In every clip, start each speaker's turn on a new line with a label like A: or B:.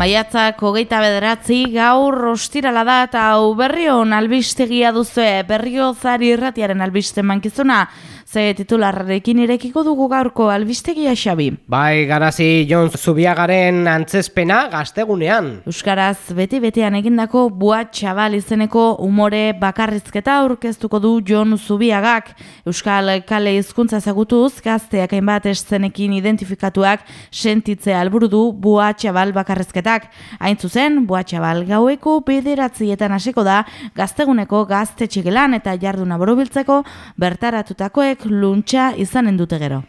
A: Maiatzak hogeita bederatzi gaur ostirala da eta hau berrion albistegia duzue berriozari irratiaren albiste mankizuna ze titularrekin irekiko dugu gaurko albistegia xabi.
B: Bai, garazi Jon Zubiagaren antzespena gaztegunean.
A: Euskaraz beti-betean egindako bua txabal izeneko umore bakarrizketa aurkeztuko du Jon Zubiagak. Euskal kale hizkuntza zagutuz, gazteak hainbat eszenekin identifikatuak sentitzea alburu du bua txabal bakarrizketak. Hain zuzen, bua txabal gaueko bederatzietan hasiko da gazteguneko gazte txigelan eta jarduna borobiltzeko bertaratutakoek luntxa izanen dute gero.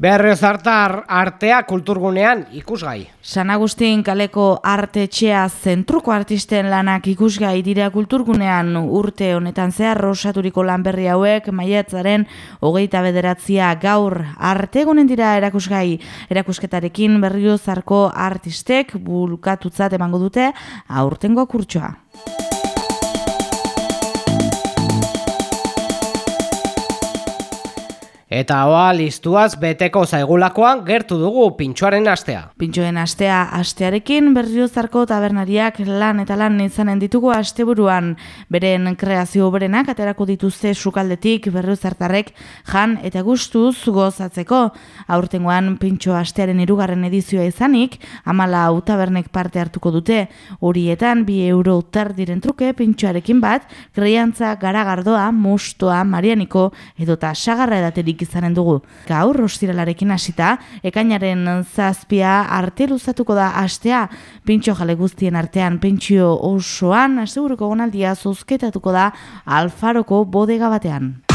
B: Berrioz hartar artea kulturgunean ikusgai.
A: San Agustin kaleko arte txea zentruko artisten lanak ikusgai dira kulturgunean urte honetan zehar rosaturiko lanberri hauek maiatzaren hogeita bederatzia gaur arte gunen dira erakusgai erakusketarekin berriozarko artistek bulkatutzat emango dute aurtengo kurtsoa.
B: Eta hoa listuaz beteko zaigulakoan gertu dugu pintxoaren astea.
A: Pintxoen astea astearekin berriozarko tabernariak lan eta lan izanen ditugu asteburuan beren kreazio berenak aterako dituzte sukaldetik berriozartarrek jan eta gustuz gozatzeko. Aurtengoan pintxo astearen irugarren edizioa izanik, amala tabernek parte hartuko dute. Horietan bi euro diren truke pintxoarekin bat, kreiantza garagardoa, mustoa, marianiko edota sagarra edaterik izanen dugu. Gaur, rostiralarekin hasita, ekainaren zazpia arte luzatuko da astea, pintxo jale guztien artean, pentsio osoan, asteburuko gonaldia zozketatuko da alfaroko bodega batean.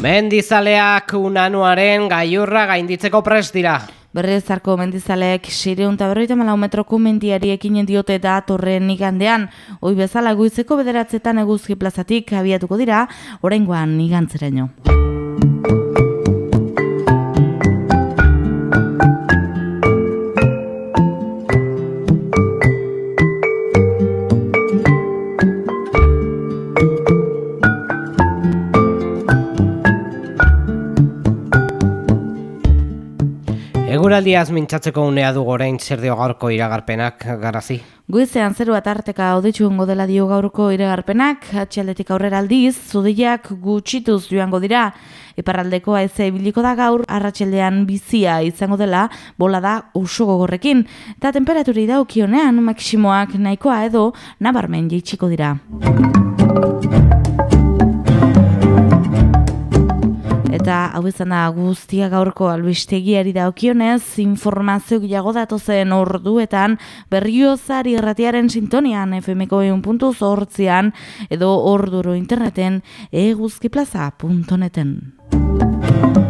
B: Mendizaleak unanuaren gaiurra gainditzeko prest dira.
A: Berrezarko mendizaleek sireun eta berroita malau metroko mendiari ekinen diote da torren igandean. Hoi bezala guizeko bederatzetan eguzki plazatik abiatuko dira, oraingoan igantzeraino.
B: Eguraldiaz mintzatzeko unea du gorein zer dio gaurko iragarpenak garazi.
A: Guizean zeru atarteka oditxu dela dio gaurko iragarpenak, atxaldetik aurrera aldiz, zudiak gutxituz joango dira. Iparraldeko aize biliko da gaur, arratxeldean bizia izango dela, bola da oso gogorrekin. Eta temperaturi daukionean, maksimoak nahikoa edo, nabarmen jeitsiko dira. Hau izan da guztia gaurko albistegiari daukionez, informazio gehiago datozen orduetan berriozari erratiaren sintonian FMko puntu zortzian edo orduro interneten eguzkiplaza.neten.